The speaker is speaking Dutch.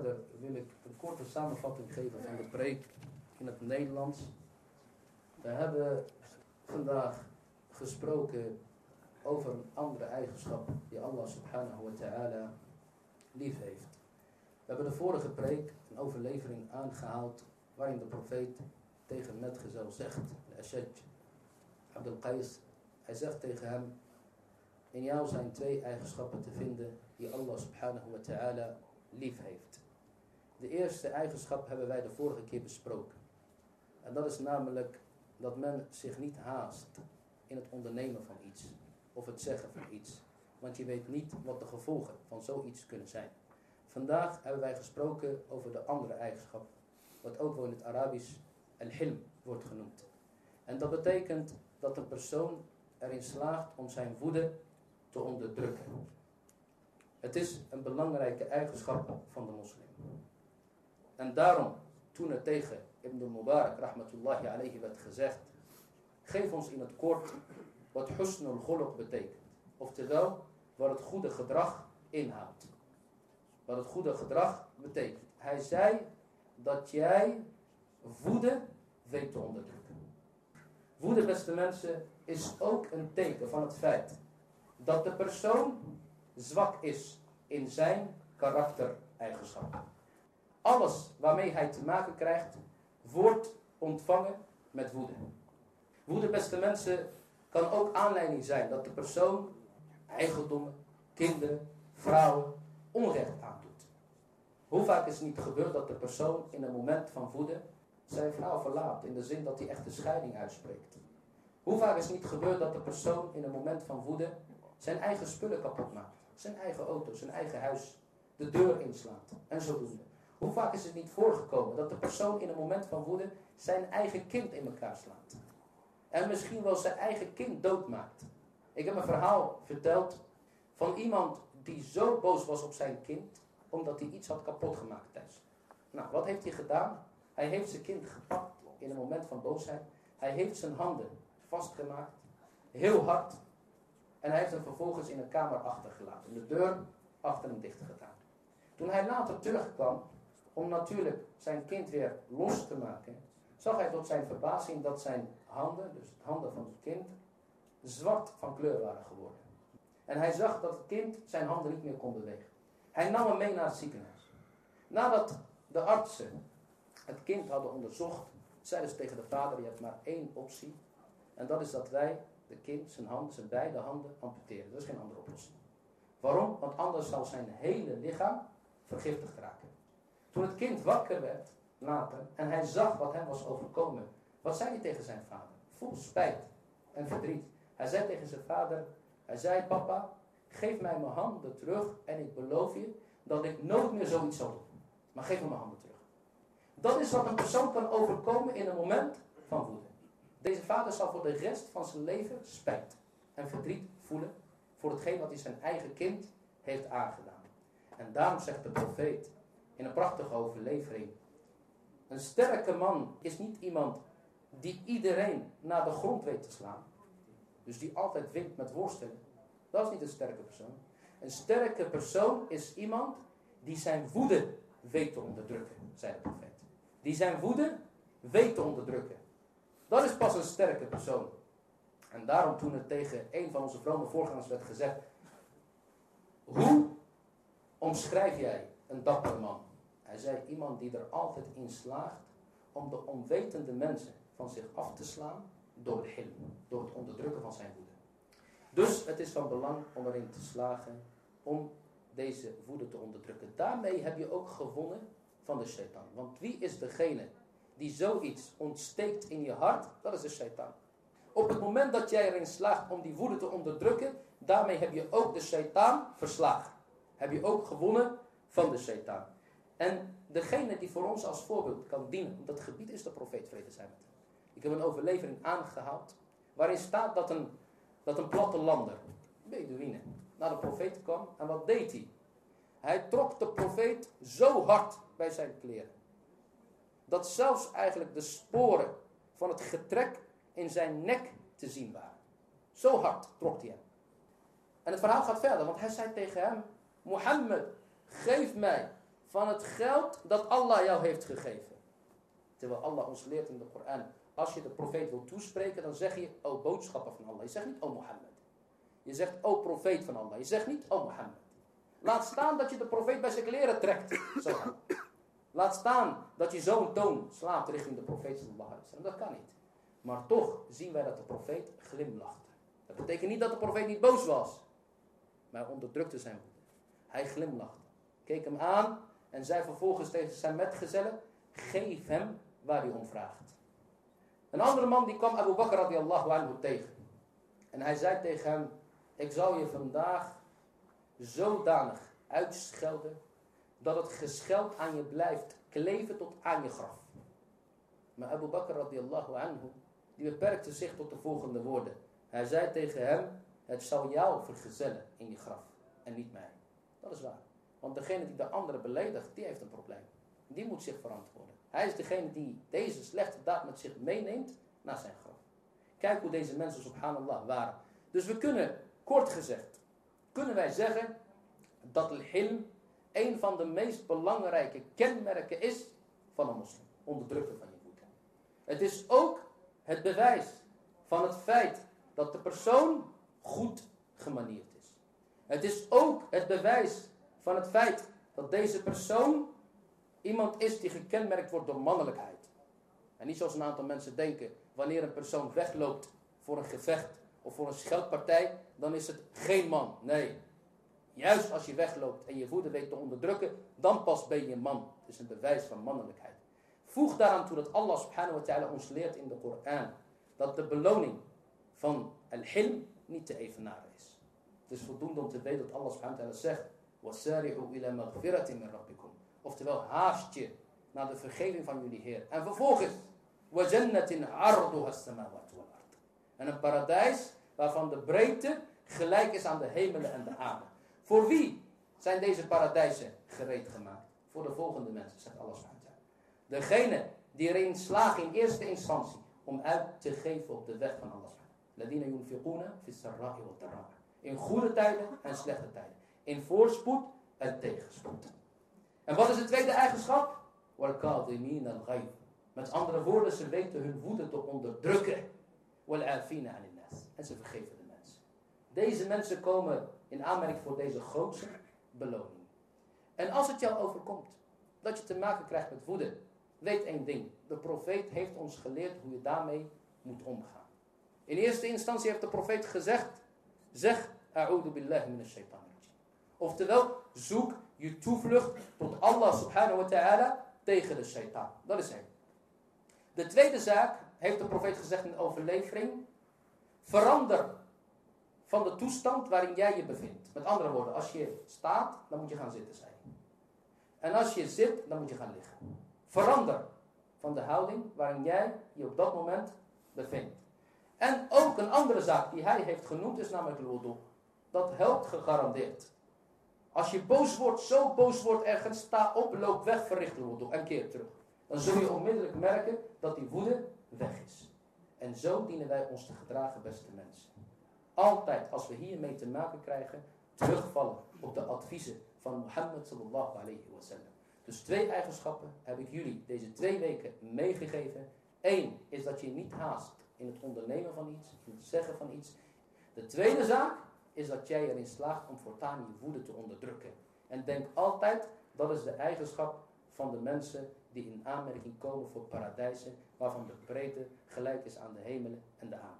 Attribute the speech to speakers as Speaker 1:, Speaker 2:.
Speaker 1: verder wil ik een korte samenvatting geven van de preek in het Nederlands. We hebben vandaag gesproken over een andere eigenschap die Allah subhanahu wa ta'ala lief heeft. We hebben de vorige preek een overlevering aangehaald waarin de profeet tegen metgezel zegt, Ashaj Abdul Qais, hij zegt tegen hem, in jou zijn twee eigenschappen te vinden die Allah subhanahu wa ta'ala lief heeft. De eerste eigenschap hebben wij de vorige keer besproken. En dat is namelijk dat men zich niet haast in het ondernemen van iets. Of het zeggen van iets. Want je weet niet wat de gevolgen van zoiets kunnen zijn. Vandaag hebben wij gesproken over de andere eigenschap. Wat ook wel in het Arabisch al-hilm wordt genoemd. En dat betekent dat een persoon erin slaagt om zijn woede te onderdrukken. Het is een belangrijke eigenschap van de moslim. En daarom, toen er tegen Ibn Mubarak, rahmatullahi alayhi, werd gezegd, geef ons in het kort wat husnul khuluq betekent. Oftewel, wat het goede gedrag inhoudt. Wat het goede gedrag betekent. Hij zei dat jij woede weet te onderdrukken. Woede, beste mensen, is ook een teken van het feit dat de persoon zwak is in zijn karaktereigenschappen. Alles waarmee hij te maken krijgt, wordt ontvangen met woede. Woede, beste mensen, kan ook aanleiding zijn dat de persoon eigendommen, kinderen, vrouwen onrecht aandoet. Hoe vaak is het niet gebeurd dat de persoon in een moment van woede zijn vrouw verlaat, in de zin dat hij echt de scheiding uitspreekt. Hoe vaak is het niet gebeurd dat de persoon in een moment van woede zijn eigen spullen kapot maakt. Zijn eigen auto, zijn eigen huis, de deur inslaat en. Hoe vaak is het niet voorgekomen dat de persoon in een moment van woede zijn eigen kind in elkaar slaat. En misschien wel zijn eigen kind doodmaakt. Ik heb een verhaal verteld van iemand die zo boos was op zijn kind, omdat hij iets had kapot gemaakt thuis. Nou, wat heeft hij gedaan? Hij heeft zijn kind gepakt in een moment van boosheid. Hij heeft zijn handen vastgemaakt, heel hard. En hij heeft hem vervolgens in een kamer achtergelaten. De deur achter hem dicht gedaan. Toen hij later terugkwam, om natuurlijk zijn kind weer los te maken, zag hij tot zijn verbazing dat zijn handen, dus de handen van het kind, zwart van kleur waren geworden. En hij zag dat het kind zijn handen niet meer kon bewegen. Hij nam hem mee naar het ziekenhuis. Nadat de artsen het kind hadden onderzocht, zeiden ze tegen de vader, je hebt maar één optie. En dat is dat wij de kind zijn handen, zijn beide handen amputeren. Dat is geen andere oplossing. Waarom? Want anders zal zijn hele lichaam vergiftigd raken. Toen het kind wakker werd, later, en hij zag wat hem was overkomen, wat zei hij tegen zijn vader? Vol spijt en verdriet. Hij zei tegen zijn vader, hij zei, papa, geef mij mijn handen terug en ik beloof je dat ik nooit meer zoiets zal doen. Maar geef me mijn handen terug. Dat is wat een persoon kan overkomen in een moment van woede. Deze vader zal voor de rest van zijn leven spijt en verdriet voelen voor hetgeen wat hij zijn eigen kind heeft aangedaan. En daarom zegt de profeet in een prachtige overlevering. Een sterke man is niet iemand die iedereen naar de grond weet te slaan. Dus die altijd wint met worstelen. Dat is niet een sterke persoon. Een sterke persoon is iemand die zijn woede weet te onderdrukken, zei de profeet. Die zijn woede weet te onderdrukken. Dat is pas een sterke persoon. En daarom toen er tegen een van onze vrome voorgangers werd gezegd, hoe omschrijf jij een dapper man? Hij zei iemand die er altijd in slaagt om de onwetende mensen van zich af te slaan door het hilm, door het onderdrukken van zijn woede. Dus het is van belang om erin te slagen om deze woede te onderdrukken. Daarmee heb je ook gewonnen van de shaitan. Want wie is degene die zoiets ontsteekt in je hart? Dat is de shaitan. Op het moment dat jij erin slaagt om die woede te onderdrukken, daarmee heb je ook de shaitaan verslagen. Heb je ook gewonnen van de shaitaan. En degene die voor ons als voorbeeld kan dienen op dat gebied is de profeet vrede zijn met hem. Ik heb een overlevering aangehaald waarin staat dat een, dat een plattelander, Bedouine, naar de profeet kwam. En wat deed hij? Hij trok de profeet zo hard bij zijn kleren. Dat zelfs eigenlijk de sporen van het getrek in zijn nek te zien waren. Zo hard trok hij hem. En het verhaal gaat verder, want hij zei tegen hem, Mohammed, geef mij van het geld dat Allah jou heeft gegeven. Terwijl Allah ons leert in de Koran. Als je de profeet wil toespreken, dan zeg je, o boodschapper van Allah. Je zegt niet, o Mohammed. Je zegt, o profeet van Allah. Je zegt niet, o Mohammed. Laat staan dat je de profeet bij zijn kleren trekt. Laat staan dat je zo'n toon slaat richting de profeet Dat kan niet. Maar toch zien wij dat de profeet glimlachte. Dat betekent niet dat de profeet niet boos was. Maar onderdrukte zijn woede. Hij glimlachte. Keek hem aan en zei vervolgens tegen zijn metgezellen. Geef hem waar hij om vraagt. Een andere man die kwam Abu Bakr radiallahu anhu tegen. En hij zei tegen hem. Ik zal je vandaag zodanig uitschelden dat het gescheld aan je blijft kleven tot aan je graf. Maar Abu Bakr radiallahu anhu, die beperkte zich tot de volgende woorden. Hij zei tegen hem, het zal jou vergezellen in je graf en niet mij. Dat is waar. Want degene die de andere beledigt, die heeft een probleem. Die moet zich verantwoorden. Hij is degene die deze slechte daad met zich meeneemt naar zijn graf. Kijk hoe deze mensen, subhanallah, waren. Dus we kunnen, kort gezegd, kunnen wij zeggen dat al-hilm een van de meest belangrijke kenmerken is van een moslim. Onderdrukken van je woede. Het is ook het bewijs van het feit dat de persoon goed gemanierd is. Het is ook het bewijs van het feit dat deze persoon iemand is die gekenmerkt wordt door mannelijkheid. En niet zoals een aantal mensen denken, wanneer een persoon wegloopt voor een gevecht of voor een scheldpartij, dan is het geen man. Nee, Juist als je wegloopt en je woede weet te onderdrukken, dan pas ben je een man. Het is een bewijs van mannelijkheid. Voeg daaraan toe dat Allah subhanahu wa ta'ala ons leert in de Koran. Dat de beloning van al-hilm niet te evenaren is. Het is voldoende om te weten dat Allah subhanahu wa zegt. وَسَارِعُوا إِلَى مَغْفِرَةٍ مِنْ رَبِّكُمْ Oftewel haast je naar de vergeving van jullie Heer. En vervolgens وَجَنَّةٍ عَرْضُهَا السَّمَاوَاتُ وَالْأَرْضِ En een paradijs waarvan de breedte gelijk is aan de hemelen en de aarde. Voor wie zijn deze paradijzen gereed gemaakt? Voor de volgende mensen, zegt Allah subhanahu Degene die erin slagen in eerste instantie om uit te geven op de weg van Allah In goede tijden en slechte tijden. In voorspoed en tegenspoed. En wat is de tweede eigenschap? Met andere woorden, ze weten hun woede te onderdrukken. En ze vergeven de mensen. Deze mensen komen in aanmerking voor deze grootste beloning. En als het jou overkomt, dat je te maken krijgt met woede, weet één ding. De profeet heeft ons geleerd hoe je daarmee moet omgaan. In eerste instantie heeft de profeet gezegd, zeg, a'udhu billahi minash shaitan Oftewel, zoek je toevlucht tot Allah subhanahu wa ta'ala tegen de shaitan. Dat is één. De tweede zaak, heeft de profeet gezegd in de overlevering, verander van de toestand waarin jij je bevindt. Met andere woorden, als je staat, dan moet je gaan zitten zijn. En als je zit, dan moet je gaan liggen. Verander van de houding waarin jij je op dat moment bevindt. En ook een andere zaak die hij heeft genoemd is namelijk wudu. Dat helpt gegarandeerd. Als je boos wordt, zo boos wordt ergens, sta op, loop weg, verricht wudu en keer terug. Dan zul je onmiddellijk merken dat die woede weg is. En zo dienen wij ons te gedragen, beste mensen altijd als we hiermee te maken krijgen, terugvallen op de adviezen van Mohammed sallallahu alayhi wa sallam. Dus twee eigenschappen heb ik jullie deze twee weken meegegeven. Eén is dat je niet haast in het ondernemen van iets, in het zeggen van iets. De tweede zaak is dat jij erin slaagt om voortaan je woede te onderdrukken. En denk altijd, dat is de eigenschap van de mensen die in aanmerking komen voor paradijzen, waarvan de breedte gelijk is aan de hemelen en de aarde.